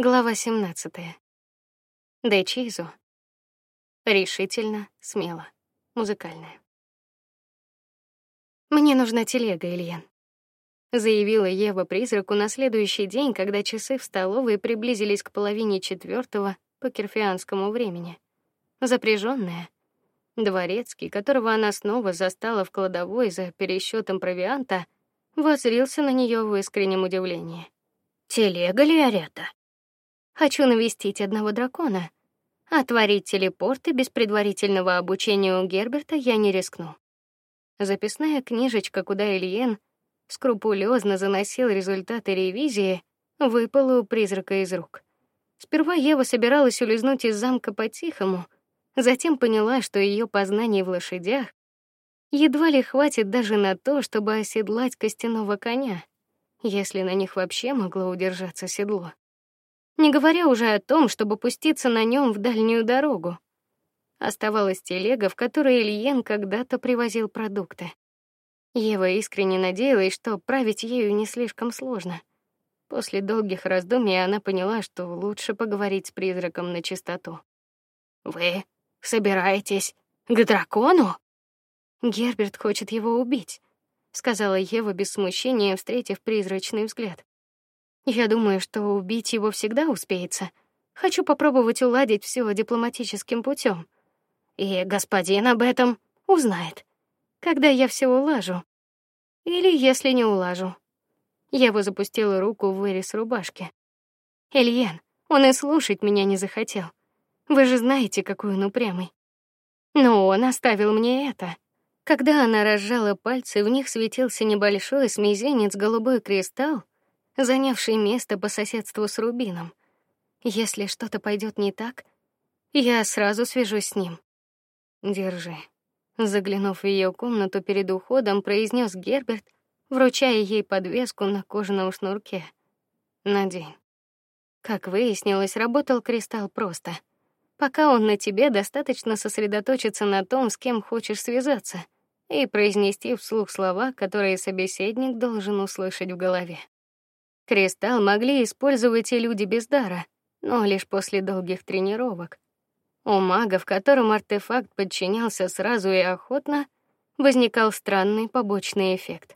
Глава 17. Дечизу. Решительно, смело, музыкальная. Мне нужна телега, Ильян, заявила Ева призраку на следующий день, когда часы в столовой приблизились к половине четвертого по кирфианскому времени. Запряженная, дворецкий, которого она снова застала в кладовой за пересчетом провианта, воззрился на нее в искреннем удивлении. Телега ли Арета? Хочу навестить одного дракона. Отворить телепорты без предварительного обучения у Герберта я не рискну. Записная книжечка, куда Ильен скрупулезно заносил результаты ревизии, выпала у призрака из рук. Сперва Ева собиралась улизнуть из замка по-тихому, затем поняла, что ее познаний в лошадях едва ли хватит даже на то, чтобы оседлать костяного коня если на них вообще могло удержаться седло. Не говоря уже о том, чтобы пуститься на нем в дальнюю дорогу. Оставалась телега, в которой Ильен когда-то привозил продукты. Ева искренне надеялась, что править ею не слишком сложно. После долгих раздумий она поняла, что лучше поговорить с призраком на чистоту. Вы собираетесь к дракону? Герберт хочет его убить сказала Ева без смущения, встретив призрачный взгляд. Я думаю, что убить его всегда успеется. Хочу попробовать уладить все дипломатическим путем. И господин об этом узнает, когда я все улажу. Или если не улажу. Ева запустила руку в вырез рубашки. Ильен, он и слушать меня не захотел. Вы же знаете, какой он упрямый. Но он оставил мне это. Когда она разжала пальцы, в них светился небольшой с мизинец голубой кристалл, занявший место по соседству с рубином. Если что-то пойдет не так, я сразу свяжусь с ним. Держи. Заглянув в ее комнату перед уходом, произнес Герберт, вручая ей подвеску на кожаном шнурке. Надень. Как выяснилось, работал кристалл просто. Пока он на тебе, достаточно сосредоточиться на том, с кем хочешь связаться и произнести вслух слова, которые собеседник должен услышать в голове. Кристалл могли использовать и люди без дара, но лишь после долгих тренировок. У мага, в котором артефакт подчинялся сразу и охотно, возникал странный побочный эффект.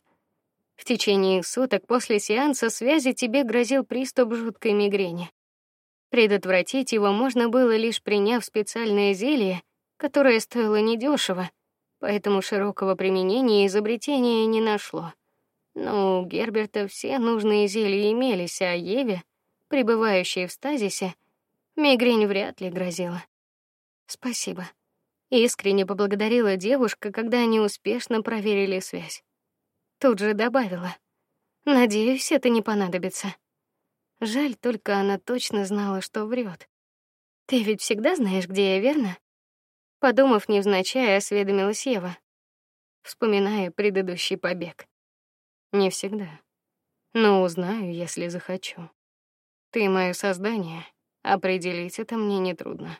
В течение суток после сеанса связи тебе грозил приступ жуткой мигрени. Предотвратить его можно было лишь приняв специальное зелье, которое стоило недешево поэтому широкого применения изобретение не нашло. Но у Герберта все нужные зелья имелись, а Еве, пребывающей в стазисе, мигрень вряд ли грозила. Спасибо. Искренне поблагодарила девушка, когда они успешно проверили связь. Тут же добавила: "Надеюсь, это не понадобится". Жаль только она точно знала, что врет. Ты ведь всегда знаешь, где я, верно? Подумав невзначай, осведомилась Ева, вспоминая предыдущий побег. Не всегда, но узнаю, если захочу. Ты мое создание, определить это мне не трудно.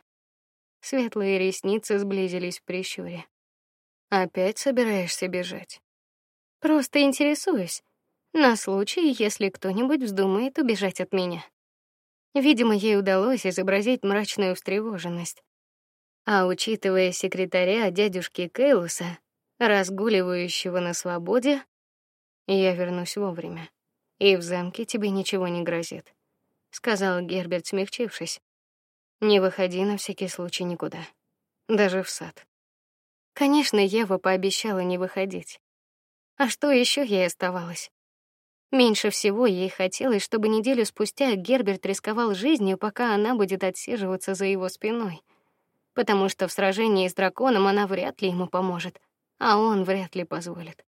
Светлые ресницы сблизились в прищуре. Опять собираешься бежать? Просто интересуюсь, на случай, если кто-нибудь вздумает убежать от меня. Видимо, ей удалось изобразить мрачную встревоженность. А учитывая секретаря дядюшки Кейлуса, разгуливающего на свободе, я вернусь вовремя. И в замке тебе ничего не грозит, сказал Герберт, смягчившись. Не выходи на всякий случай никуда, даже в сад. Конечно, Ева пообещала не выходить. А что еще ей оставалось? Меньше всего ей хотелось, чтобы неделю спустя Герберт рисковал жизнью, пока она будет отсиживаться за его спиной потому что в сражении с драконом она вряд ли ему поможет, а он вряд ли позволит.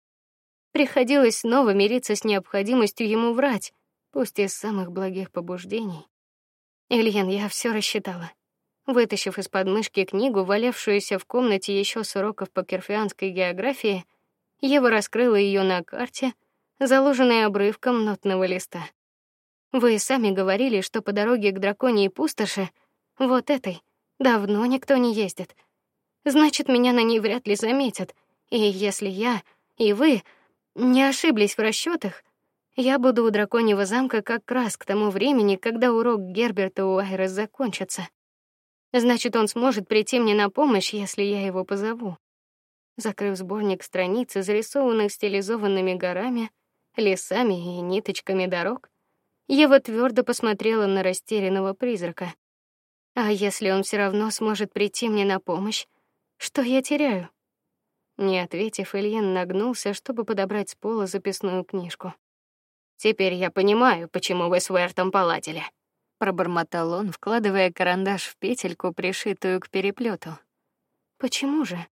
Приходилось снова мириться с необходимостью ему врать, пусть из самых благих побуждений. Ильян, я все рассчитала. Вытащив из подмышки книгу, валявшуюся в комнате еще с уроков по керфианской географии, Ева раскрыла ее на карте, заложенной обрывком нотного листа. Вы сами говорили, что по дороге к драконьей пустоши, вот этой, Давно никто не ездит. Значит, меня на ней вряд ли заметят. И если я и вы не ошиблись в расчетах, Я буду у драконьего замка как раз к тому времени, когда урок Герберта у Айрес закончится. Значит, он сможет прийти мне на помощь, если я его позову. Закрыв сборник страниц, зарисованных стилизованными горами, лесами и ниточками дорог, Ева твердо посмотрела на растерянного призрака. А если он все равно сможет прийти мне на помощь, что я теряю? Не ответив, Ильин нагнулся, чтобы подобрать с пола записную книжку. Теперь я понимаю, почему вы с Вертом поладили, пробормотал он, вкладывая карандаш в петельку, пришитую к переплету. Почему же?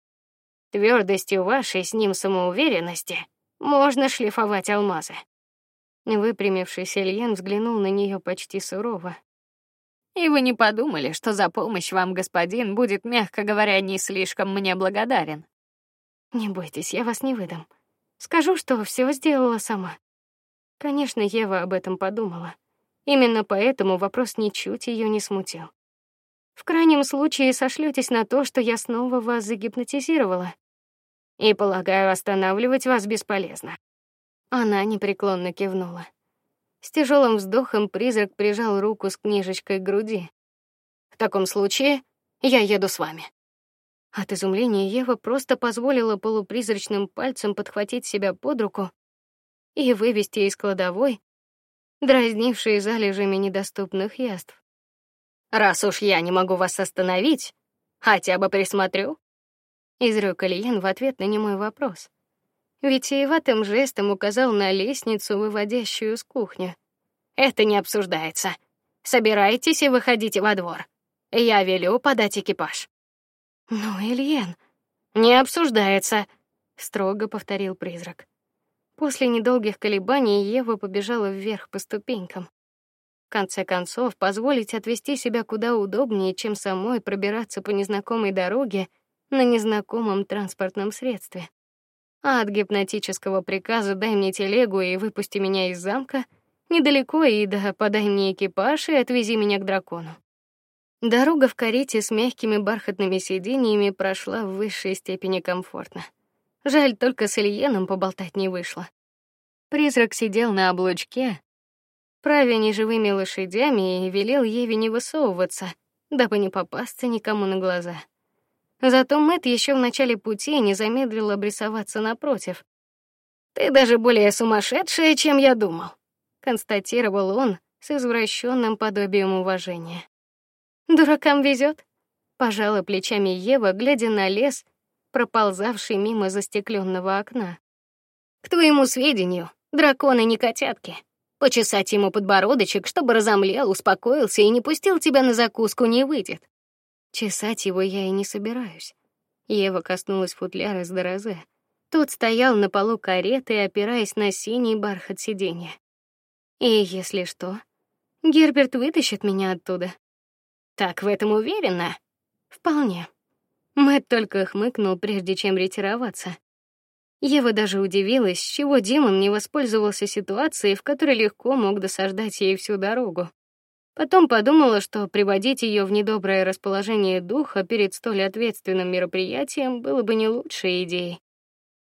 Твердостью вашей с ним самоуверенности можно шлифовать алмазы. Выпрямившись, Ильян взглянул на нее почти сурово. И вы не подумали, что за помощь вам господин будет, мягко говоря, не слишком мне благодарен. Не бойтесь, я вас не выдам. Скажу, что все сделала сама. Конечно, Ева об этом подумала. Именно поэтому вопрос ничуть ее не смутил. В крайнем случае сошлётесь на то, что я снова вас загипнотизировала. И полагаю, останавливать вас бесполезно. Она непреклонно кивнула. С тяжелым вздохом призрак прижал руку с книжечкой к груди. В таком случае я еду с вами. От изумления Ева просто позволила полупризрачным пальцем подхватить себя под руку и вывести из кладовой дразнившие залежами недоступных яств. Раз уж я не могу вас остановить, хотя бы присмотрю. Изрёк Ильин в ответ на немой вопрос. Витиеватым жестом указал на лестницу, выводящую с кухни. Это не обсуждается. Собирайтесь и выходите во двор. Я велю подать экипаж. Ну, Ильен, не обсуждается, строго повторил призрак. После недолгих колебаний Ева побежала вверх по ступенькам. В конце концов, позволить отвести себя куда удобнее, чем самой пробираться по незнакомой дороге на незнакомом транспортном средстве. А от гипнотического приказа «дай мне телегу и выпусти меня из замка» недалеко и до «подай мне экипаж и отвези меня к дракону». Дорога в карете с мягкими бархатными сиденьями прошла в высшей степени комфортно. Жаль, только с Ильеном поболтать не вышло. Призрак сидел на облучке, правя неживыми лошадями и велел Еве не высовываться, дабы не попасться никому на глаза. Зато Мэт еще в начале пути не замедлил обрисоваться напротив. Ты даже более сумасшедшая, чем я думал, констатировал он с извращенным подобием уважения. Дуракам везет, пожала плечами Ева, глядя на лес, проползавший мимо застекленного окна. К твоему сведению, драконы не котятки. Почесать ему подбородочек, чтобы разомлел, успокоился и не пустил тебя на закуску, не выйдет. Чесать его я и не собираюсь. Ева коснулась футляра с дорозе. Тот стоял на полу кареты, опираясь на синий бархат сиденья. И если что, Герберт вытащит меня оттуда. Так в этом уверена? Вполне. Мэт только хмыкнул, прежде чем ретироваться. Ева даже удивилась, чего Димон не воспользовался ситуацией, в которой легко мог досаждать ей всю дорогу. Потом подумала, что приводить ее в недоброе расположение духа перед столь ответственным мероприятием было бы не лучшей идеей.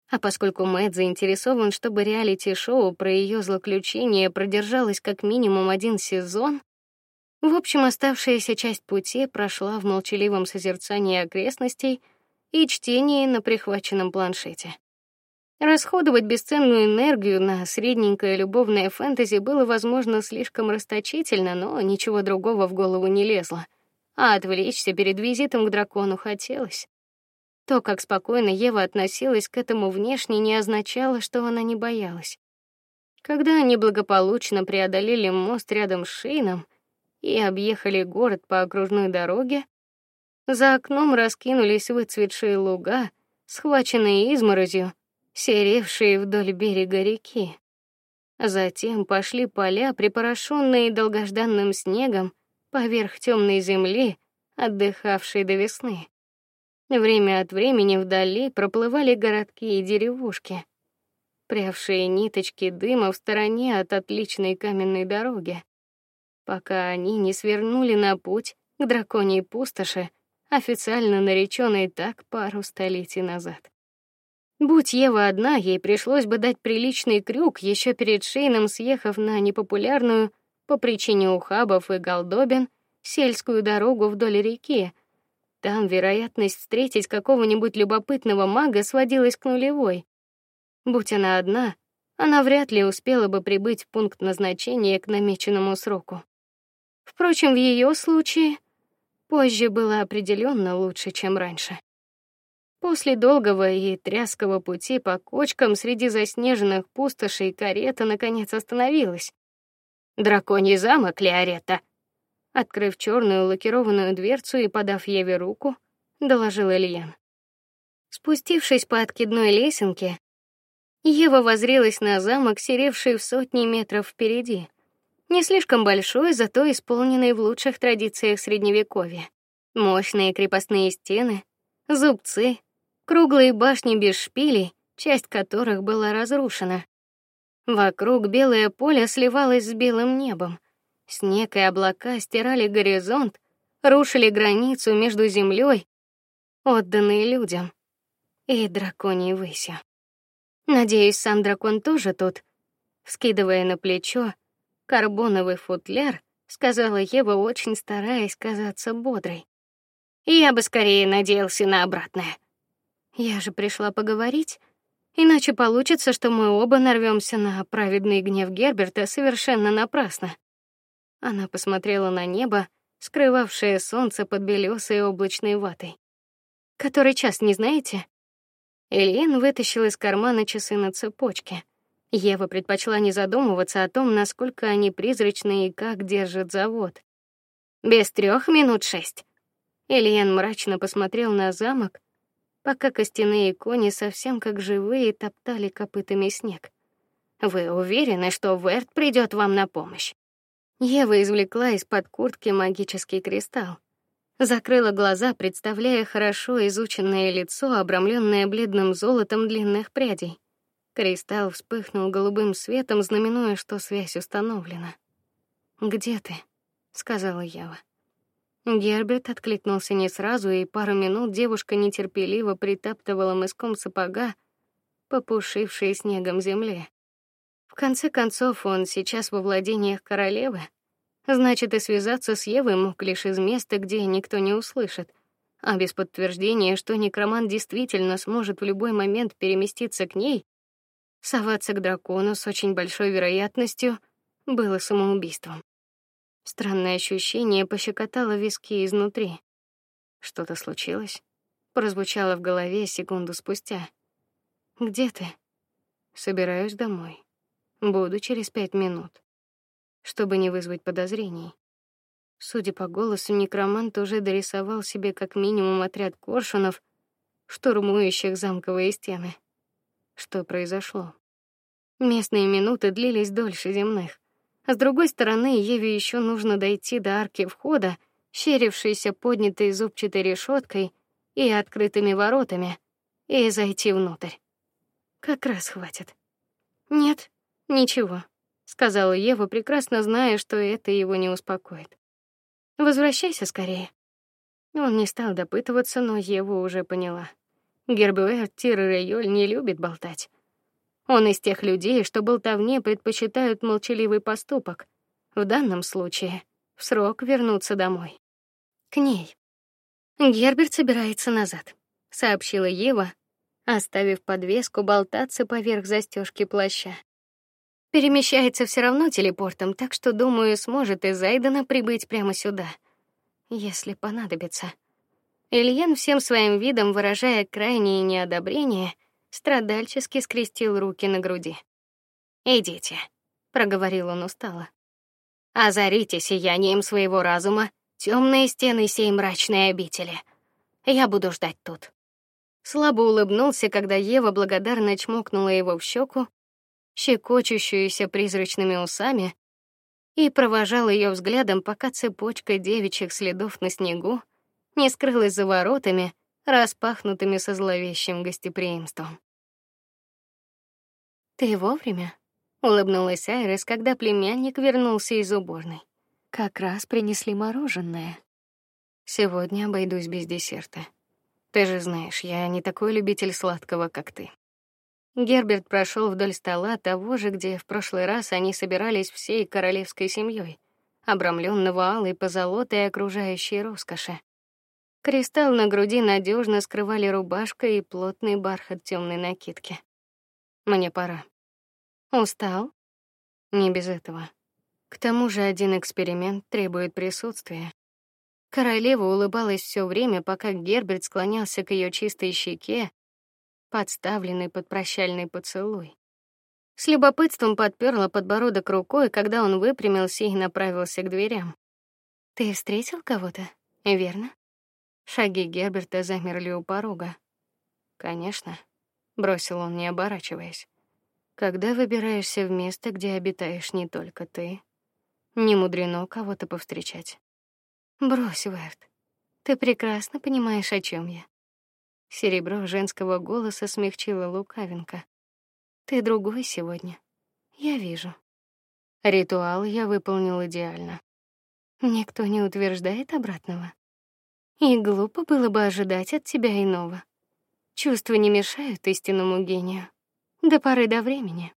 А поскольку Мэт заинтересован, чтобы реалити-шоу про ее злоключения продержалось как минимум один сезон, в общем, оставшаяся часть пути прошла в молчаливом созерцании окрестностей и чтении на прихваченном планшете. Расходовать бесценную энергию на средненькое любовное фэнтези было, возможно, слишком расточительно, но ничего другого в голову не лезло. А отвлечься перед визитом к дракону хотелось. То, как спокойно Ева относилась к этому внешне, не означало, что она не боялась. Когда они благополучно преодолели мост рядом с Шейном, и объехали город по окружной дороге, за окном раскинулись выцветшие луга, схваченные изморозью, серевшие вдоль берега реки. Затем пошли поля, припорошенные долгожданным снегом поверх темной земли, отдыхавшей до весны. Время от времени вдали проплывали городки и деревушки, прявшие ниточки дыма в стороне от отличной каменной дороги пока они не свернули на путь к драконьей пустоши, официально нареченной так пару столетий назад. Будь Ева одна, ей пришлось бы дать приличный крюк еще перед Шейном, съехав на непопулярную по причине ухабов и голдобин сельскую дорогу вдоль реки. Там вероятность встретить какого-нибудь любопытного мага сводилась к нулевой. Будь она одна, она вряд ли успела бы прибыть в пункт назначения к намеченному сроку. Впрочем, в ее случае позже было определенно лучше, чем раньше. После долгого и тряского пути по кочкам среди заснеженных пустошей карета наконец остановилась. Драконий замок Леорета. Открыв черную лакированную дверцу и подав Еве руку, доложил Ильян. Спустившись по откидной лесенке, Ева воззрелась на замок, серевший в сотни метров впереди. Не слишком большой, зато исполненный в лучших традициях средневековья. Мощные крепостные стены, зубцы, круглые башни без шпилей, часть которых была разрушена. Вокруг белое поле сливалось с белым небом. Снег и облака стирали горизонт, рушили границу между землей, отданной людям, и драконьей высью. Надеюсь, сам дракон тоже тут. Вскидывая на плечо карбоновый футляр, сказала Ева, очень стараясь казаться бодрой. Я бы скорее надеялся на обратное. Я же пришла поговорить, иначе получится, что мы оба нарвемся на праведный гнев Герберта совершенно напрасно. Она посмотрела на небо, скрывавшее солнце под белесой облачной ватой. Который час, не знаете? Элен вытащил из кармана часы на цепочке. Ева предпочла не задумываться о том, насколько они призрачные и как держит завод. Без трех минут шесть. Элен мрачно посмотрел на замок, пока костяные кони совсем как живые топтали копытами снег. Вы уверены, что Верт придет вам на помощь? Ева извлекла из-под куртки магический кристалл. Закрыла глаза, представляя хорошо изученное лицо, обрамленное бледным золотом длинных прядей. Кристалл вспыхнул голубым светом, знаменуя, что связь установлена. "Где ты?" сказала Ева. Герберт откликнулся не сразу, и пару минут девушка нетерпеливо притаптывала мыском сапога по пушившей снегом земле. В конце концов, он сейчас во владениях королевы, значит, и связаться с Евой мог лишь из места, где никто не услышит. А без подтверждения, что некромант действительно сможет в любой момент переместиться к ней, соваться к дракону с очень большой вероятностью было самоубийством. Странное ощущение пощекотало виски изнутри. Что-то случилось? Прозвучало в голове секунду спустя. Где ты? Собираюсь домой. Буду через пять минут, чтобы не вызвать подозрений. Судя по голосу, некромант уже дорисовал себе как минимум отряд коршунов, штурмующих замковые стены. Что произошло? Местные минуты длились дольше земных. А с другой стороны, Еве еще нужно дойти до арки входа, щерившейся поднятой зубчатой решеткой и открытыми воротами, и зайти внутрь. Как раз хватит. Нет, ничего, сказала Ева, прекрасно зная, что это его не успокоит. Возвращайся скорее. Он не стал допытываться, но Ева уже поняла. Гербуэр Тиррейоль не любит болтать. Он из тех людей, что болтовне предпочитают молчаливый поступок. В данном случае в срок вернуться домой. К ней. Герберт собирается назад, сообщила Ева, оставив подвеску болтаться поверх застежки плаща. Перемещается все равно телепортом, так что, думаю, сможет из Айдена прибыть прямо сюда, если понадобится. Ильен всем своим видом выражая крайнее неодобрение, страдальчески скрестил руки на груди. "Идите", проговорил он устало. "Озарите сиянием своего разума темные стены сей мрачной обители. Я буду ждать тут". Слабо улыбнулся, когда Ева благодарно чмокнула его в щеку, щекочущуюся призрачными усами, и провожал ее взглядом, пока цепочка девичьих следов на снегу не скрылась за воротами, распахнутыми со зловещим гостеприимством. Ты вовремя, улыбнулась Айрис, когда племянник вернулся из уборной. Как раз принесли мороженое. Сегодня обойдусь без десерта. Ты же знаешь, я не такой любитель сладкого, как ты. Герберт прошел вдоль стола того же, где в прошлый раз они собирались всей королевской семьей, обрамленного алой позолотой окружающей роскоши. Кристалл на груди надежно скрывали рубашка и плотный бархат темной накидки. Мне пора. Устал? Не без этого. К тому же один эксперимент требует присутствия. Королева улыбалась все время, пока Герберт склонялся к ее чистой щеке, подставленный под прощальный поцелуй. С любопытством подперла подбородок рукой, когда он выпрямился и направился к дверям. Ты встретил кого-то, верно? Шаги Герберта замерли у порога. Конечно, бросил он, не оборачиваясь. Когда выбираешься в место, где обитаешь не только ты, не мудрено кого-то повстречать. Брось, Верт. Ты прекрасно понимаешь, о чем я. Серебро женского голоса смягчило лукавинка. Ты другой сегодня. Я вижу. Ритуал я выполнил идеально. Никто не утверждает обратного. И глупо было бы ожидать от тебя иного. Чувства не мешают истинному гению. До поры до времени.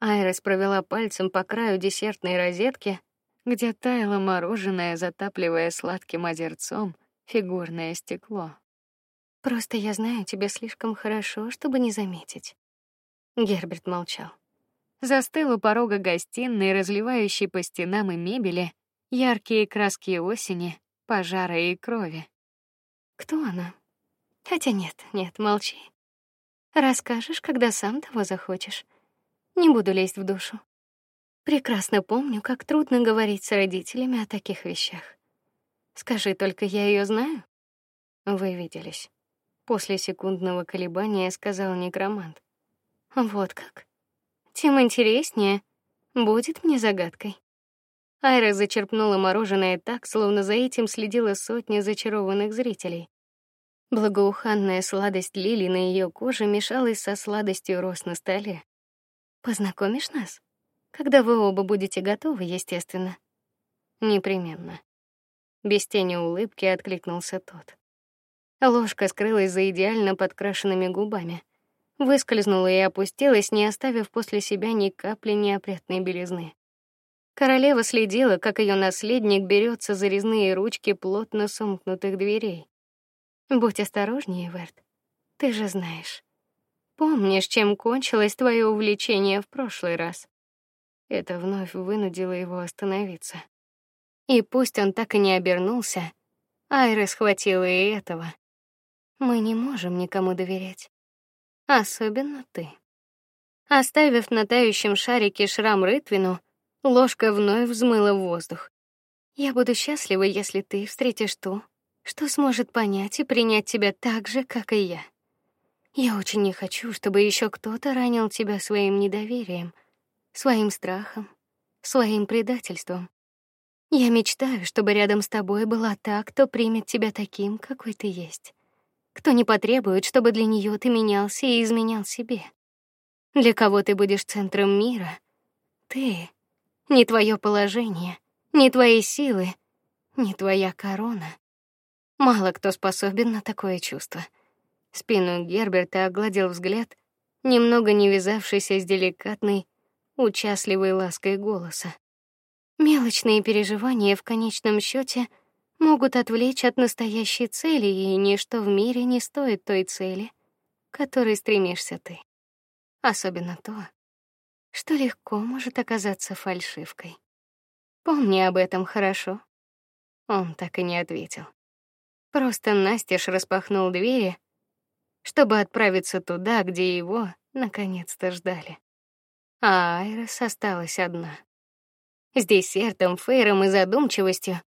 Айрис провела пальцем по краю десертной розетки, где таяло мороженое, затапливая сладким озерцом фигурное стекло. Просто я знаю тебя слишком хорошо, чтобы не заметить. Герберт молчал. Застыл у порога гостиной, разливающей по стенам и мебели яркие краски осени, пожара и крови. Кто она? Хотя нет, нет, молчи. Расскажешь, когда сам того захочешь. Не буду лезть в душу. Прекрасно помню, как трудно говорить с родителями о таких вещах. Скажи только, я ее знаю. Вы виделись. После секундного колебания сказал некромант. Вот как. Тем интереснее будет мне загадкой. Айра зачерпнула мороженое так, словно за этим следила сотня зачарованных зрителей. Благоуханная сладость лилии на ее коже мешалась со сладостью роз на столе. Познакомишь нас, когда вы оба будете готовы, естественно. Непременно. Без тени улыбки откликнулся тот. Ложка скрылась за идеально подкрашенными губами, выскользнула и опустилась, не оставив после себя ни капли неопрятной белизны. Королева следила, как ее наследник берется за резные ручки плотно сомкнутых дверей. Будь осторожнее, Верт. Ты же знаешь. Помнишь, чем кончилось твое увлечение в прошлый раз? Это вновь вынудило его остановиться. И пусть он так и не обернулся, Айра схватила и этого. Мы не можем никому доверять. Особенно ты. Оставив на тающем шарике шрам рытвину, ложка вновь взмыла в воздух. Я буду счастлива, если ты встретишь ту, что сможет понять и принять тебя так же, как и я. Я очень не хочу, чтобы еще кто-то ранил тебя своим недоверием, своим страхом, своим предательством. Я мечтаю, чтобы рядом с тобой была та, кто примет тебя таким, какой ты есть кто не потребует, чтобы для нее ты менялся и изменял себе. Для кого ты будешь центром мира? Ты, не твое положение, не твои силы, не твоя корона. Мало кто способен на такое чувство. Спину Герберта огладил взгляд, немного не вязавшийся с деликатной, участливой лаской голоса. Мелочные переживания в конечном счете — могут отвлечь от настоящей цели, и ничто в мире не стоит той цели, к которой стремишься ты. Особенно то, что легко может оказаться фальшивкой. Помни об этом хорошо. Он так и не ответил. Просто настежь распахнул двери, чтобы отправиться туда, где его наконец-то ждали. А Айрис осталась одна. С десертом, фейром и задумчивостью,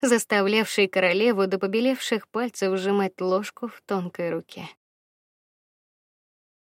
заставлявший королеву до побелевших пальцев сжимать ложку в тонкой руке.